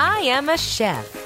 I am a chef.